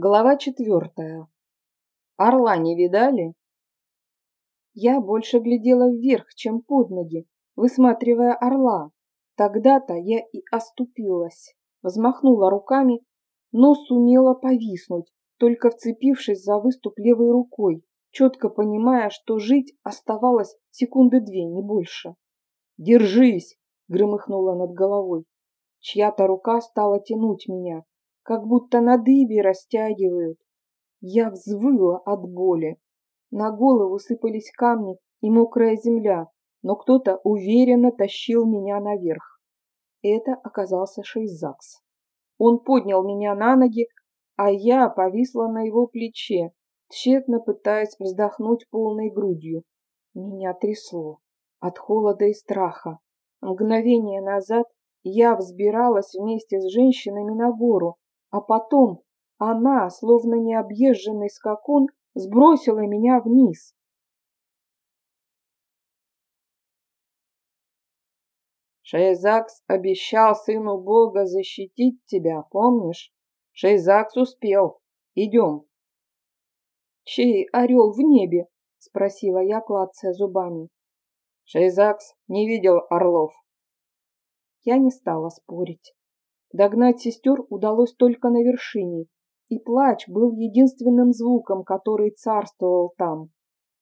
Глава четвертая. Орла не видали? Я больше глядела вверх, чем под ноги, высматривая орла. Тогда-то я и оступилась, взмахнула руками, но сумела повиснуть, только вцепившись за выступ левой рукой, четко понимая, что жить оставалось секунды две, не больше. «Держись!» — громыхнула над головой. Чья-то рука стала тянуть меня, как будто на дыбе растягивают. Я взвыла от боли. На голову сыпались камни и мокрая земля, но кто-то уверенно тащил меня наверх. Это оказался Шейзакс. Он поднял меня на ноги, а я повисла на его плече, тщетно пытаясь вздохнуть полной грудью. Меня трясло от холода и страха. Мгновение назад я взбиралась вместе с женщинами на гору, а потом она, словно необъезженный скакун, сбросила меня вниз. Шейзакс обещал сыну Бога защитить тебя, помнишь? Шейзакс успел. Идем. Чей орел в небе? Спросила я, клацая зубами. Шейзакс не видел орлов. Я не стала спорить. Догнать сестер удалось только на вершине, и плач был единственным звуком, который царствовал там.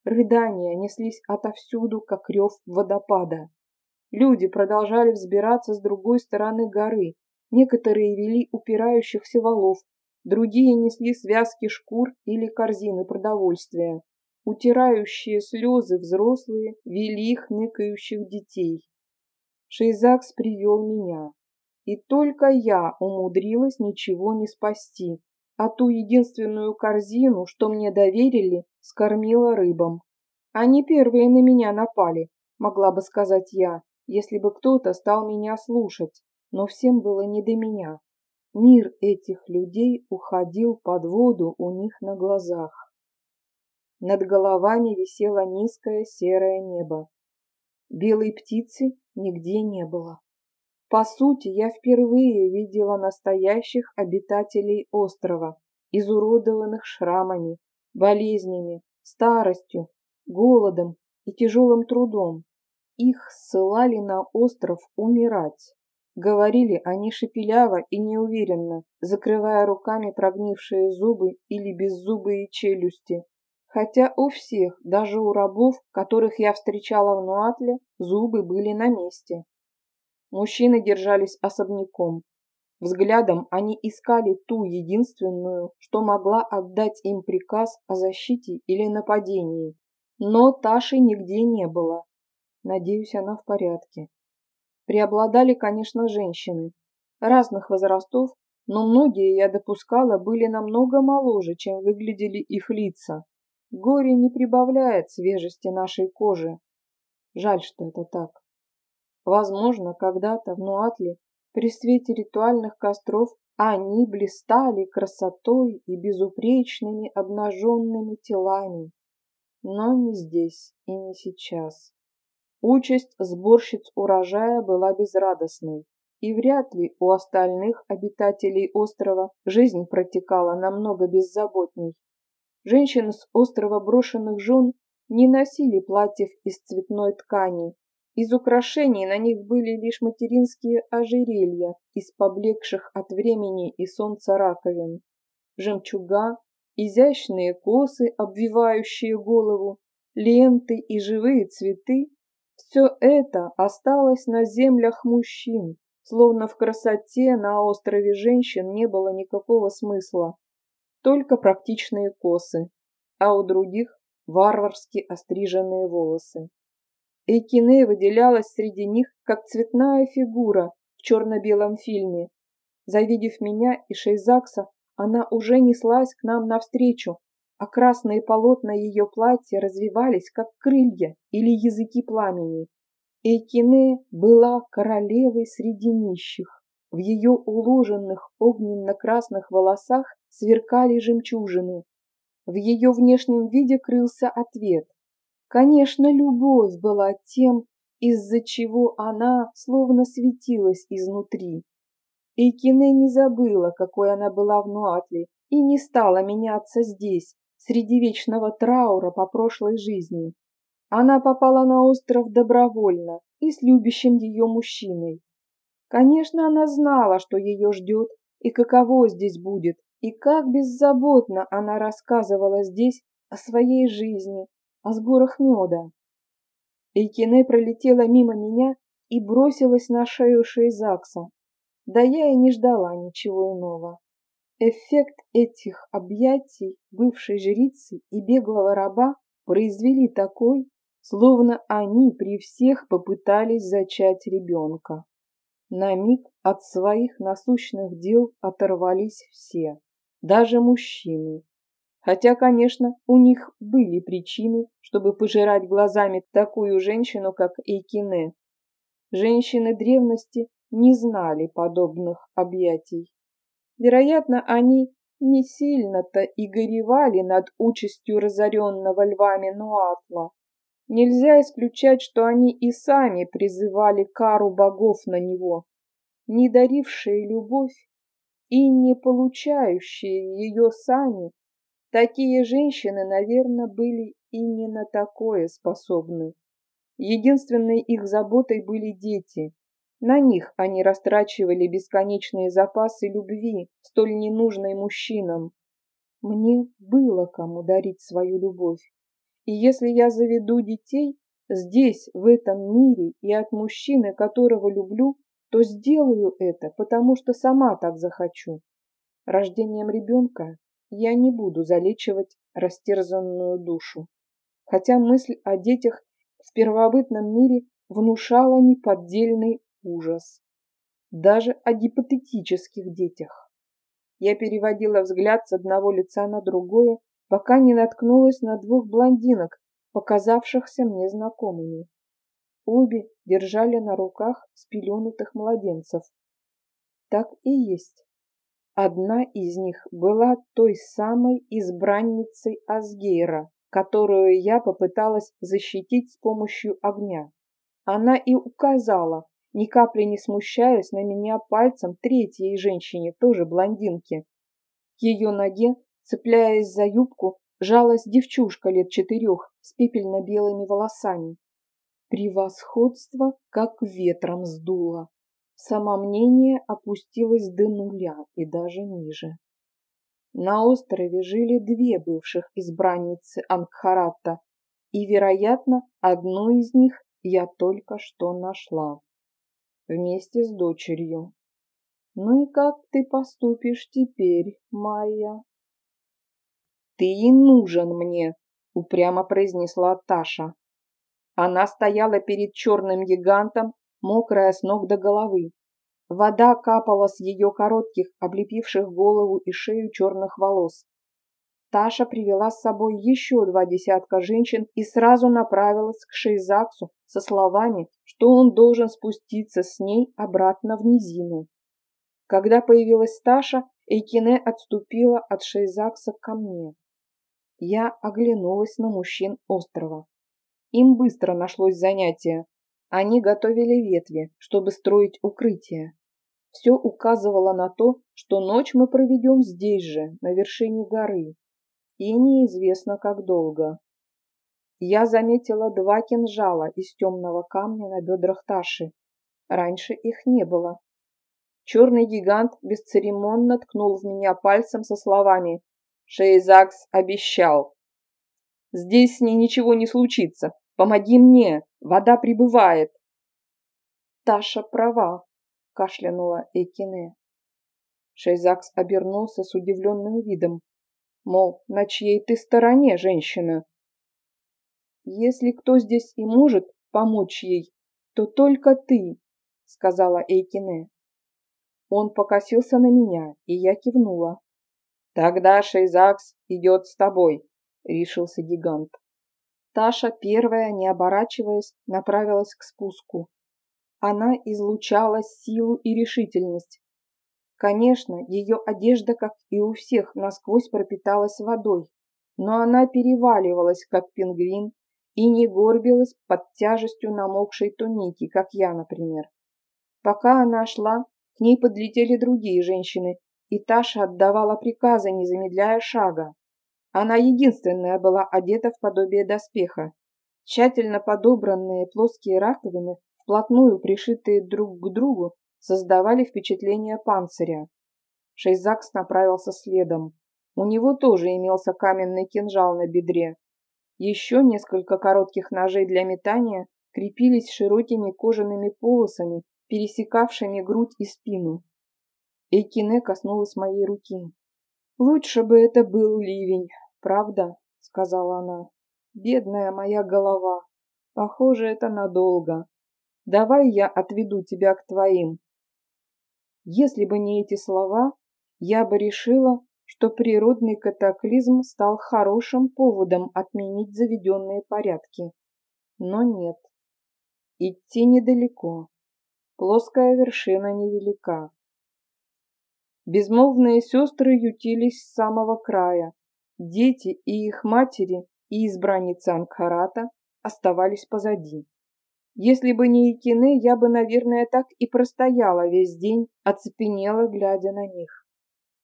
Рыдания неслись отовсюду, как рев водопада. Люди продолжали взбираться с другой стороны горы. Некоторые вели упирающихся валов, другие несли связки шкур или корзины продовольствия. Утирающие слезы взрослые вели хныкающих детей. Шейзакс привел меня. И только я умудрилась ничего не спасти, а ту единственную корзину, что мне доверили, скормила рыбам. Они первые на меня напали, могла бы сказать я, если бы кто-то стал меня слушать, но всем было не до меня. Мир этих людей уходил под воду у них на глазах. Над головами висело низкое серое небо. Белой птицы нигде не было. По сути, я впервые видела настоящих обитателей острова, изуродованных шрамами, болезнями, старостью, голодом и тяжелым трудом. Их ссылали на остров умирать. Говорили они шепеляво и неуверенно, закрывая руками прогнившие зубы или беззубые челюсти. Хотя у всех, даже у рабов, которых я встречала в Нуатле, зубы были на месте. Мужчины держались особняком. Взглядом они искали ту единственную, что могла отдать им приказ о защите или нападении. Но Таши нигде не было. Надеюсь, она в порядке. Преобладали, конечно, женщины. Разных возрастов, но многие, я допускала, были намного моложе, чем выглядели их лица. Горе не прибавляет свежести нашей кожи. Жаль, что это так. Возможно, когда-то в Нуатле при свете ритуальных костров они блистали красотой и безупречными обнаженными телами. Но не здесь и не сейчас. Участь сборщиц урожая была безрадостной, и вряд ли у остальных обитателей острова жизнь протекала намного беззаботней. Женщины с острова брошенных жен не носили платьев из цветной ткани, из украшений на них были лишь материнские ожерелья из поблекших от времени и солнца раковин, жемчуга, изящные косы, обвивающие голову, ленты и живые цветы – все это осталось на землях мужчин, словно в красоте на острове женщин не было никакого смысла, только практичные косы, а у других варварски остриженные волосы. Эйкине выделялась среди них, как цветная фигура в черно-белом фильме. Завидев меня и Шейзакса, она уже неслась к нам навстречу, а красные полотна ее платья развивались, как крылья или языки пламени. Эйкине была королевой среди нищих. В ее уложенных огненно-красных волосах сверкали жемчужины. В ее внешнем виде крылся ответ. Конечно, любовь была тем, из-за чего она словно светилась изнутри. Эйкине не забыла, какой она была в Нуатле, и не стала меняться здесь, среди вечного траура по прошлой жизни. Она попала на остров добровольно и с любящим ее мужчиной. Конечно, она знала, что ее ждет и каково здесь будет, и как беззаботно она рассказывала здесь о своей жизни, о сборах меда. Эйкине пролетела мимо меня и бросилась на шею Шейзакса. Да я и не ждала ничего иного. Эффект этих объятий бывшей жрицы и беглого раба произвели такой, словно они при всех попытались зачать ребенка. На миг от своих насущных дел оторвались все, даже мужчины. Хотя, конечно, у них были причины, чтобы пожирать глазами такую женщину, как Эйкине. Женщины древности не знали подобных объятий. Вероятно, они не сильно-то и горевали над участью разоренного львами Нуатла. Нельзя исключать, что они и сами призывали кару богов на него, не дарившие любовь и не получающие ее сами. Такие женщины, наверное, были и не на такое способны. Единственной их заботой были дети, на них они растрачивали бесконечные запасы любви, столь ненужной мужчинам. Мне было кому дарить свою любовь. И если я заведу детей здесь, в этом мире, и от мужчины, которого люблю, то сделаю это, потому что сама так захочу. Рождением ребенка я не буду залечивать растерзанную душу. Хотя мысль о детях в первобытном мире внушала неподдельный ужас. Даже о гипотетических детях. Я переводила взгляд с одного лица на другое, пока не наткнулась на двух блондинок, показавшихся мне знакомыми. Обе держали на руках спеленутых младенцев. Так и есть. Одна из них была той самой избранницей Асгейра, которую я попыталась защитить с помощью огня. Она и указала, ни капли не смущаясь на меня пальцем третьей женщине, тоже блондинке. К ее ноге, цепляясь за юбку, жалась девчушка лет четырех с пепельно-белыми волосами. Превосходство как ветром сдуло. Самомнение опустилось до нуля и даже ниже. На острове жили две бывших избранницы Ангхарата, и, вероятно, одну из них я только что нашла вместе с дочерью. Ну и как ты поступишь теперь, Майя? Ты и нужен мне, упрямо произнесла Таша. Она стояла перед черным гигантом, мокрая с ног до головы. Вода капала с ее коротких, облепивших голову и шею черных волос. Таша привела с собой еще два десятка женщин и сразу направилась к Шейзаксу со словами, что он должен спуститься с ней обратно в низину. Когда появилась Таша, Эйкине отступила от Шейзакса ко мне. Я оглянулась на мужчин острова. Им быстро нашлось занятие. Они готовили ветви, чтобы строить укрытие. Все указывало на то, что ночь мы проведем здесь же, на вершине горы и неизвестно как долго. Я заметила два кинжала из темного камня на бедрах Таши. Раньше их не было. Черный гигант бесцеремонно ткнул в меня пальцем со словами «Шейзакс обещал». «Здесь с ней ничего не случится. Помоги мне, вода прибывает». «Таша права», — кашлянула Экине. Шейзакс обернулся с удивленным видом мол, на чьей ты стороне, женщина. Если кто здесь и может помочь ей, то только ты, сказала Эйкине. Он покосился на меня, и я кивнула. Тогда Шейзакс идет с тобой, решился гигант. Таша первая, не оборачиваясь, направилась к спуску. Она излучала силу и решительность, Конечно, ее одежда, как и у всех, насквозь пропиталась водой, но она переваливалась, как пингвин, и не горбилась под тяжестью намокшей туники, как я, например. Пока она шла, К ней подлетели другие женщины, и Таша отдавала приказы, не замедляя шага. Она единственная была одета в подобие доспеха. Тщательно подобранные плоские раковины, вплотную пришитые друг к другу, создавали впечатление панциря. Шейзакс направился следом. У него тоже имелся каменный кинжал на бедре. Еще несколько коротких ножей для метания крепились широкими кожаными полосами, пересекавшими грудь и спину. Эйкине коснулась моей руки. «Лучше бы это был ливень, правда?» — сказала она. «Бедная моя голова. Похоже, это надолго. Давай я отведу тебя к твоим». Если бы не эти слова, я бы решила, что природный катаклизм стал хорошим поводом отменить заведенные порядки. Но нет. Идти недалеко. Плоская вершина невелика. Безмолвные сестры ютились с самого края. Дети и их матери и избранницы Ангхарата оставались позади. Если бы не Икины, я бы, наверное, так и простояла весь день, оцепенела, глядя на них.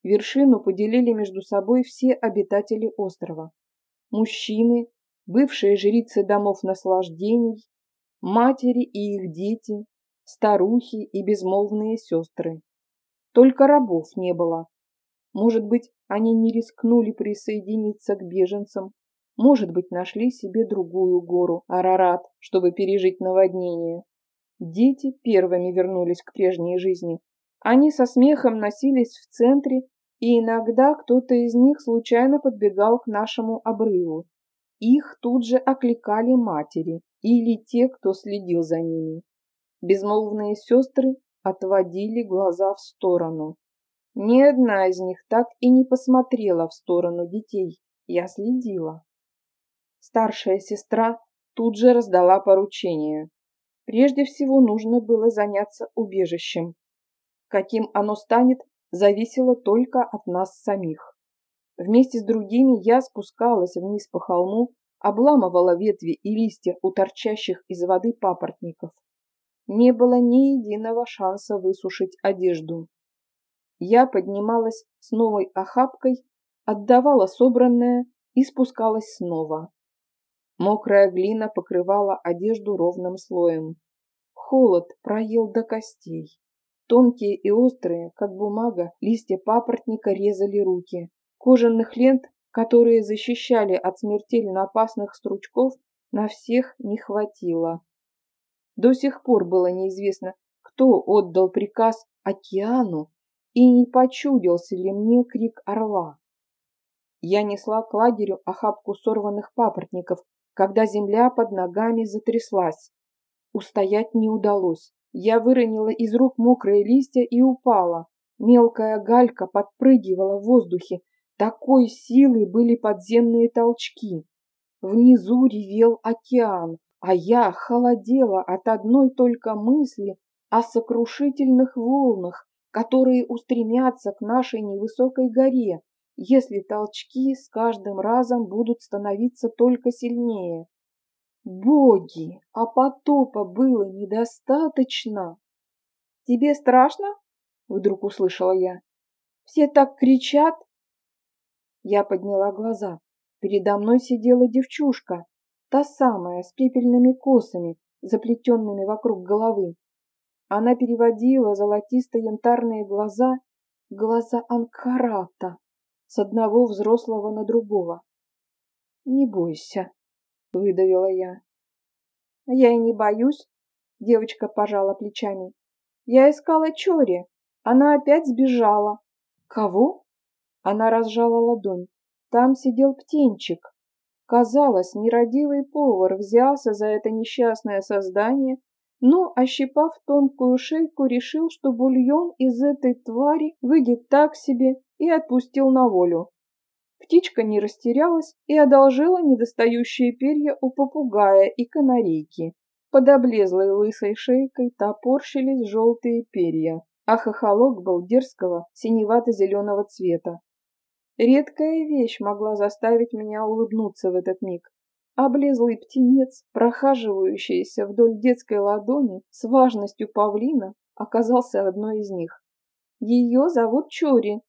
Вершину поделили между собой все обитатели острова. Мужчины, бывшие жрицы домов наслаждений, матери и их дети, старухи и безмолвные сестры. Только рабов не было. Может быть, они не рискнули присоединиться к беженцам, может быть, нашли себе другую гору, Арарат, чтобы пережить наводнение. Дети первыми вернулись к прежней жизни. Они со смехом носились в центре и иногда кто-то из них случайно подбегал к нашему обрыву. Их тут же окликали матери или те, кто следил за ними. Безмолвные сестры отводили глаза в сторону. Ни одна из них так и не посмотрела в сторону детей. Я следила. Старшая сестра тут же раздала поручение. Прежде всего нужно было заняться убежищем. Каким оно станет, зависело только от нас самих. Вместе с другими я спускалась вниз по холму, обламывала ветви и листья у торчащих из воды папоротников. Не было ни единого шанса высушить одежду. Я поднималась с новой охапкой, отдавала собранное и спускалась снова. Мокрая глина покрывала одежду ровным слоем. Холод проел до костей. Тонкие и острые, как бумага, листья папоротника резали руки. Кожаных лент, которые защищали от смертельно опасных стручков, на всех не хватило. До сих пор было неизвестно, кто отдал приказ океану и не почудился ли мне крик орла. Я несла к лагерю охапку сорванных папоротников, когда земля под ногами затряслась. Устоять не удалось. Я выронила из рук мокрые листья и упала. Мелкая галька подпрыгивала в воздухе. Такой силой были подземные толчки. Внизу ревел океан, а я холодела от одной только мысли о сокрушительных волнах, которые устремятся к нашей невысокой горе, если толчки с каждым разом будут становиться только сильнее. Боги, а потопа было недостаточно. Тебе страшно? Вдруг услышала я. Все так кричат. Я подняла глаза. Передо мной сидела девчушка, та самая, с пепельными косами, заплетенными вокруг головы. Она переводила золотисто-янтарные глаза, глаза Анкарата, с одного взрослого на другого. «Не бойся», — выдавила я. «Я и не боюсь», — девочка пожала плечами. «Я искала Чори. Она опять сбежала». «Кого?» Она разжала ладонь. Там сидел птенчик. Казалось, нерадивый повар взялся за это несчастное создание, но, ощипав тонкую шейку, решил, что бульон из этой твари выйдет так себе и отпустил на волю. Птичка не растерялась и одолжила недостающие перья у попугая и канарейки. Под облезлой лысой шейкой топорщились желтые перья, а хохолок был дерзкого синевато-зеленого цвета. Редкая вещь могла заставить меня улыбнуться в этот миг. Облезлый птенец, прохаживающийся вдоль детской ладони с важностью павлина, оказался одной из них. Ее зовут Чури,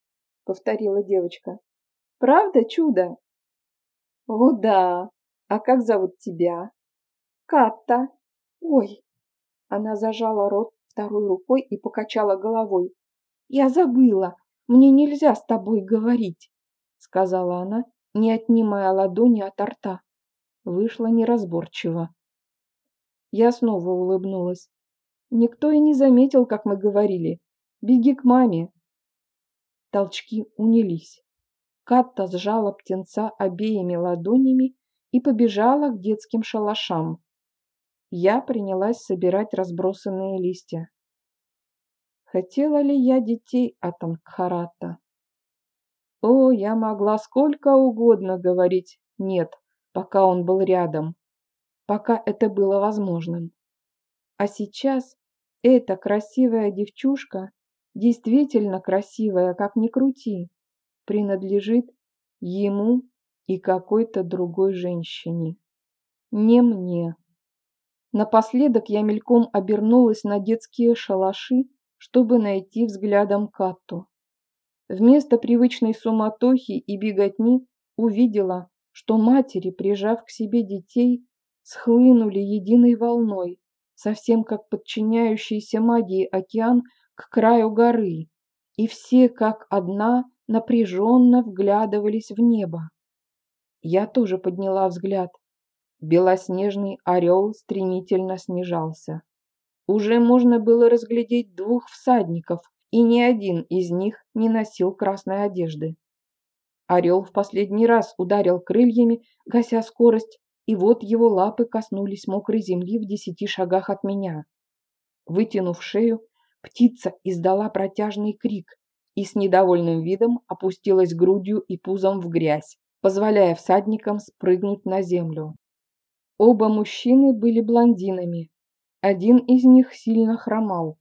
повторила девочка. Правда чудо? О да. А как зовут тебя? Катта. Ой. Она зажала рот второй рукой и покачала головой. Я забыла. Мне нельзя с тобой говорить, сказала она, не отнимая ладони от рта. Вышло неразборчиво. Я снова улыбнулась. Никто и не заметил, как мы говорили. Беги к маме. Толчки унились. Катта сжала птенца обеими ладонями и побежала к детским шалашам. Я принялась собирать разбросанные листья. Хотела ли я детей от Ангхарата? О, я могла сколько угодно говорить «нет», пока он был рядом, пока это было возможным. А сейчас эта красивая девчушка, действительно красивая, как ни крути, принадлежит ему и какой-то другой женщине. Не мне. Напоследок я мельком обернулась на детские шалаши, чтобы найти взглядом Катту. Вместо привычной суматохи и беготни увидела, что матери, прижав к себе детей, схлынули единой волной, совсем как подчиняющийся магии океан к краю горы, и все как одна напряженно вглядывались в небо. Я тоже подняла взгляд. Белоснежный орел стремительно снижался. Уже можно было разглядеть двух всадников, и ни один из них не носил красной одежды. Орел в последний раз ударил крыльями, гася скорость, и вот его лапы коснулись мокрой земли в десяти шагах от меня. Вытянув шею, птица издала протяжный крик и с недовольным видом опустилась грудью и пузом в грязь, позволяя всадникам спрыгнуть на землю. Оба мужчины были блондинами. Один из них сильно хромал,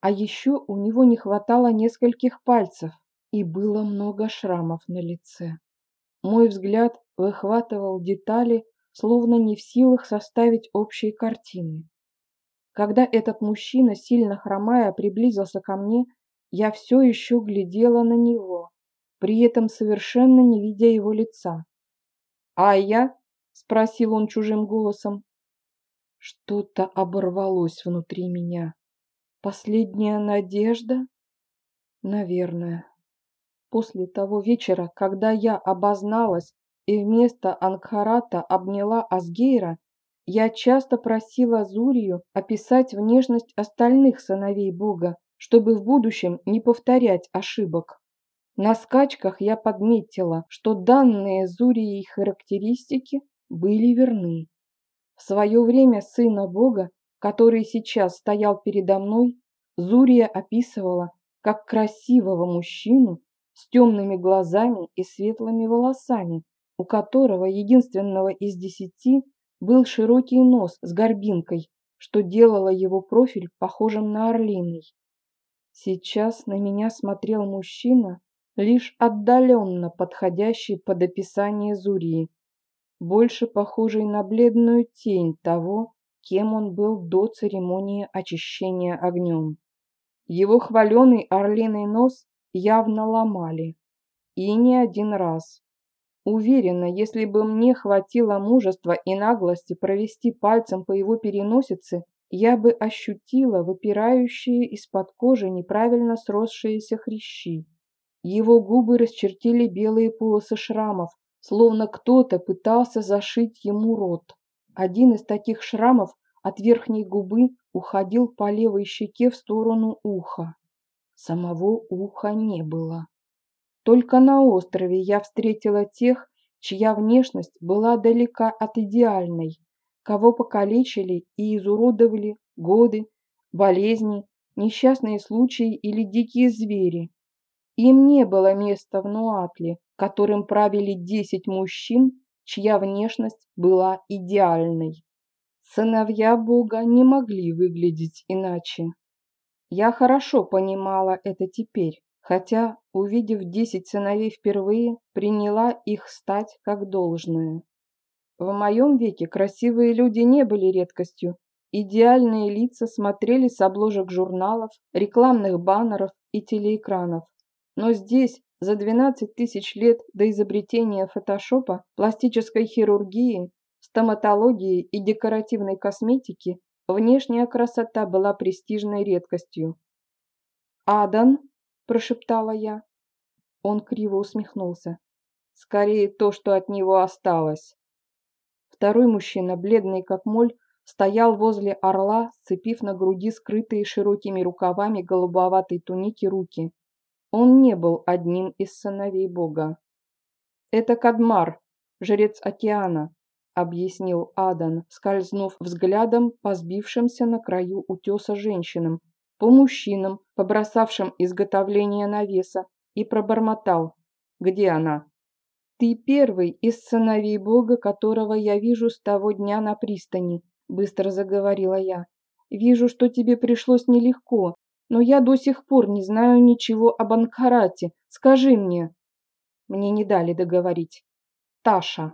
а еще у него не хватало нескольких пальцев и было много шрамов на лице. Мой взгляд выхватывал детали, словно не в силах составить общие картины. Когда этот мужчина, сильно хромая, приблизился ко мне, я все еще глядела на него, при этом совершенно не видя его лица. «А я?» — спросил он чужим голосом. Что-то оборвалось внутри меня. Последняя надежда? Наверное. После того вечера, когда я обозналась и вместо Ангхарата обняла Асгейра, я часто просила Зурию описать внешность остальных сыновей Бога, чтобы в будущем не повторять ошибок. На скачках я подметила, что данные Зурией характеристики были верны. В свое время сына Бога, который сейчас стоял передо мной, Зурия описывала как красивого мужчину с темными глазами и светлыми волосами, у которого единственного из десяти был широкий нос с горбинкой, что делало его профиль похожим на орлиный. Сейчас на меня смотрел мужчина, лишь отдаленно подходящий под описание Зурии, больше похожий на бледную тень того, кем он был до церемонии очищения огнем. Его хваленый орлиный нос явно ломали. И не один раз. Уверена, если бы мне хватило мужества и наглости провести пальцем по его переносице, я бы ощутила выпирающие из-под кожи неправильно сросшиеся хрящи. Его губы расчертили белые полосы шрамов, словно кто-то пытался зашить ему рот. Один из таких шрамов от верхней губы уходил по левой щеке в сторону уха. Самого уха не было. Только на острове я встретила тех, чья внешность была далека от идеальной, кого покалечили и изуродовали годы, болезни, несчастные случаи или дикие звери. Им не было места в Нуатле, которым правили десять мужчин, чья внешность была идеальной. Сыновья Бога не могли выглядеть иначе. Я хорошо понимала это теперь, хотя, увидев десять сыновей впервые, приняла их стать как должное. В моем веке красивые люди не были редкостью, Идеальные лица смотрели с обложек журналов, рекламных баннеров и телеэкранов. Но здесь, за 12 тысяч лет до изобретения фотошопа, пластической хирургии, стоматологии и декоративной косметики, внешняя красота была престижной редкостью. «Адан?» – прошептала я. Он криво усмехнулся. «Скорее то, что от него осталось». Второй мужчина, бледный как моль, стоял возле орла, сцепив на груди скрытые широкими рукавами голубоватой туники руки. Он не был одним из сыновей Бога. «Это Кадмар, жрец океана», — объяснил Адан, скользнув взглядом по сбившимся на краю утеса женщинам, по мужчинам, побросавшим изготовление навеса, и пробормотал. «Где она?» «Ты первый из сыновей Бога, которого я вижу с того дня на пристани», – быстро заговорила я. «Вижу, что тебе пришлось нелегко, но я до сих пор не знаю ничего об Анкарате. Скажи мне». Мне не дали договорить. Таша.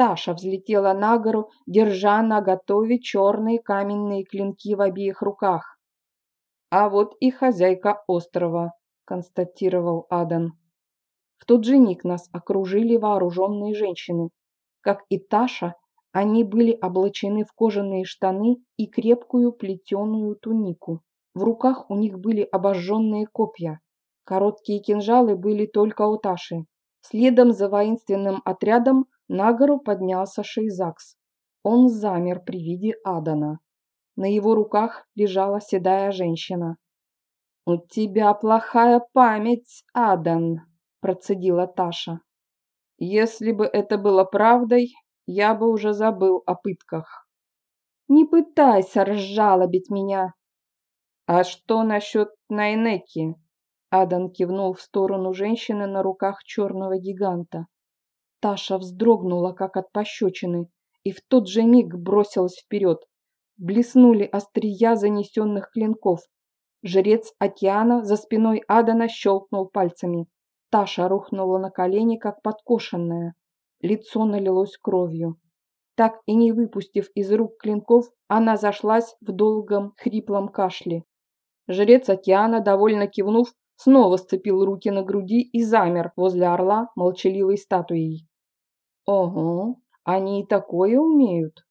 Таша взлетела на гору, держа на готове черные каменные клинки в обеих руках. «А вот и хозяйка острова», – констатировал Адан. В тот же миг нас окружили вооруженные женщины. Как и Таша, они были облачены в кожаные штаны и крепкую плетеную тунику. В руках у них были обожженные копья. Короткие кинжалы были только у Таши. Следом за воинственным отрядом на гору поднялся Шейзакс. Он замер при виде Адана. На его руках лежала седая женщина. «У тебя плохая память, Адан», процедила Таша. Если бы это было правдой, я бы уже забыл о пытках. Не пытайся разжалобить меня. А что насчет Найнеки? Адан кивнул в сторону женщины на руках черного гиганта. Таша вздрогнула, как от пощечины, и в тот же миг бросилась вперед. Блеснули острия занесенных клинков. Жрец океана за спиной Адана щелкнул пальцами. Таша рухнула на колени, как подкошенная. Лицо налилось кровью. Так и не выпустив из рук клинков, она зашлась в долгом хриплом кашле. Жрец океана, довольно кивнув, снова сцепил руки на груди и замер возле орла молчаливой статуей. «Ого, они и такое умеют!»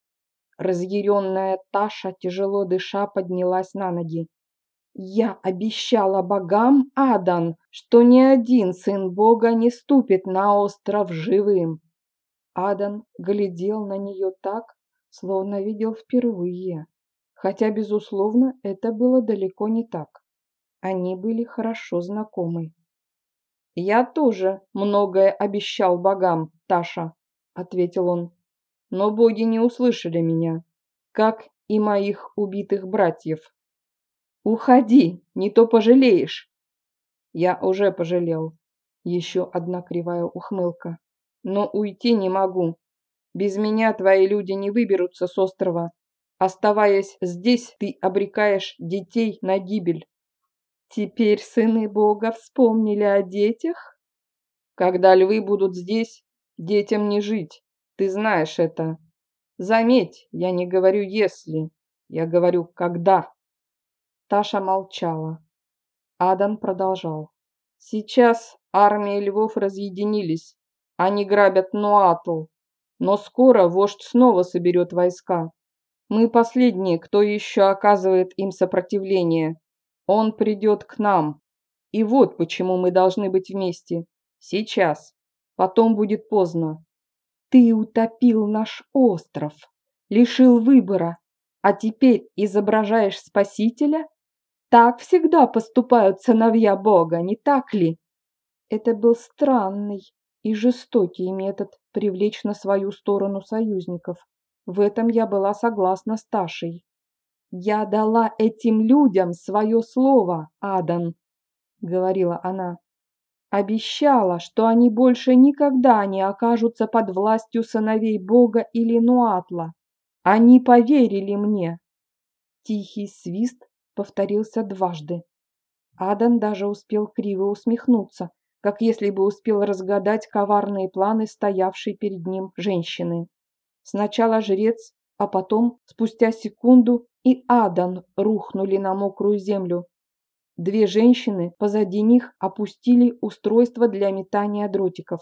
Разъяренная Таша, тяжело дыша, поднялась на ноги. Я обещала богам, Адан, что ни один сын бога не ступит на остров живым. Адан глядел на нее так, словно видел впервые. Хотя, безусловно, это было далеко не так. Они были хорошо знакомы. «Я тоже многое обещал богам, Таша», — ответил он. «Но боги не услышали меня, как и моих убитых братьев». «Уходи, не то пожалеешь!» Я уже пожалел. Еще одна кривая ухмылка. Но уйти не могу. Без меня твои люди не выберутся с острова. Оставаясь здесь, ты обрекаешь детей на гибель. Теперь сыны Бога вспомнили о детях? Когда львы будут здесь, детям не жить. Ты знаешь это. Заметь, я не говорю «если», я говорю «когда». Таша молчала. Адам продолжал. Сейчас армии львов разъединились. Они грабят Нуатл. Но скоро вождь снова соберет войска. Мы последние, кто еще оказывает им сопротивление. Он придет к нам. И вот почему мы должны быть вместе. Сейчас. Потом будет поздно. Ты утопил наш остров, лишил выбора, а теперь изображаешь спасителя? Так всегда поступают сыновья Бога, не так ли? Это был странный и жестокий метод привлечь на свою сторону союзников. В этом я была согласна с Ташей. «Я дала этим людям свое слово, Адан», — говорила она. «Обещала, что они больше никогда не окажутся под властью сыновей Бога или Нуатла. Они поверили мне». Тихий свист повторился дважды. Адан даже успел криво усмехнуться, как если бы успел разгадать коварные планы стоявшей перед ним женщины. Сначала жрец, а потом, спустя секунду, и Адан рухнули на мокрую землю. Две женщины позади них опустили устройство для метания дротиков.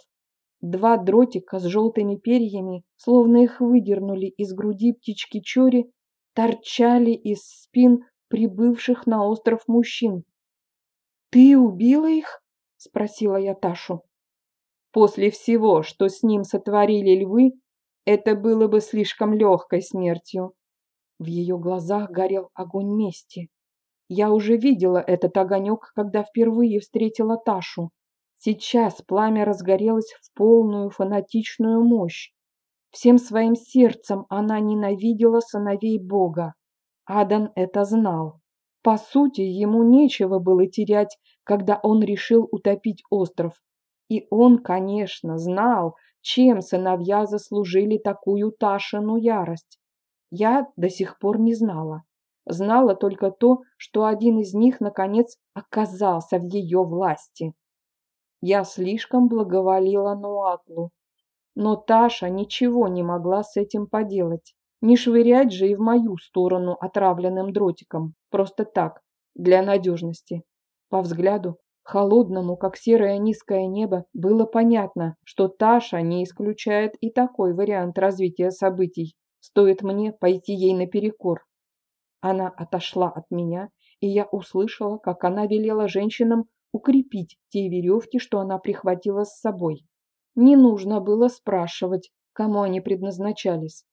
Два дротика с желтыми перьями, словно их выдернули из груди птички Чори, торчали из спин прибывших на остров мужчин. «Ты убила их?» – спросила я Ташу. «После всего, что с ним сотворили львы, это было бы слишком легкой смертью». В ее глазах горел огонь мести. Я уже видела этот огонек, когда впервые встретила Ташу. Сейчас пламя разгорелось в полную фанатичную мощь. Всем своим сердцем она ненавидела сыновей Бога. Адан это знал. По сути, ему нечего было терять, когда он решил утопить остров. И он, конечно, знал, чем сыновья заслужили такую Ташину ярость. Я до сих пор не знала. Знала только то, что один из них, наконец, оказался в ее власти. Я слишком благоволила Нуатлу. Но Таша ничего не могла с этим поделать. Не швырять же и в мою сторону отравленным дротиком. Просто так, для надежности. По взгляду, холодному, как серое низкое небо, было понятно, что Таша не исключает и такой вариант развития событий. Стоит мне пойти ей наперекор. Она отошла от меня, и я услышала, как она велела женщинам укрепить те веревки, что она прихватила с собой. Не нужно было спрашивать, кому они предназначались.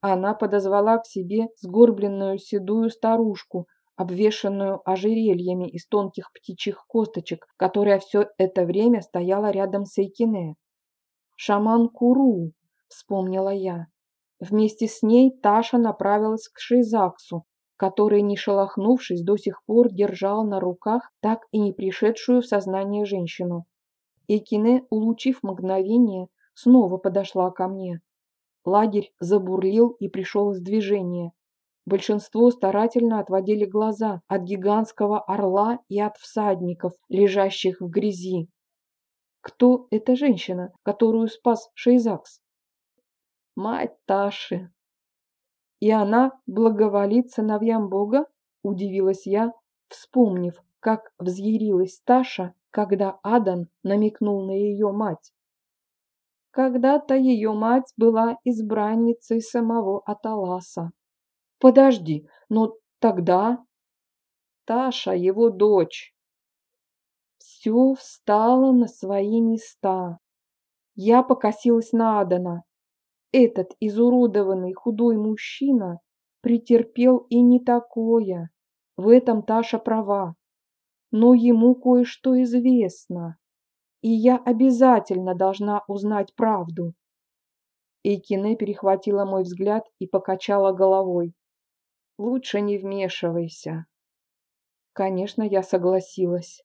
Она подозвала к себе сгорбленную седую старушку, обвешанную ожерельями из тонких птичьих косточек, которая все это время стояла рядом с Эйкине. «Шаман Куру», — вспомнила я. Вместе с ней Таша направилась к Шейзаксу, который, не шелохнувшись, до сих пор держал на руках так и не пришедшую в сознание женщину. Экине, улучив мгновение, снова подошла ко мне. Лагерь забурлил и пришел в движение. Большинство старательно отводили глаза от гигантского орла и от всадников, лежащих в грязи. Кто эта женщина, которую спас Шейзакс? Мать Таши, и она благоволит сыновьям Бога? Удивилась я, вспомнив, как взъярилась Таша, когда Адан намекнул на ее мать. Когда-то ее мать была избранницей самого Аталаса. Подожди, но тогда... Таша, его дочь. Все встало на свои места. Я покосилась на Адана. Этот изуродованный худой мужчина претерпел и не такое. В этом Таша права. Но ему кое-что известно. И я обязательно должна узнать правду. Эйкине перехватила мой взгляд и покачала головой. Лучше не вмешивайся. Конечно, я согласилась.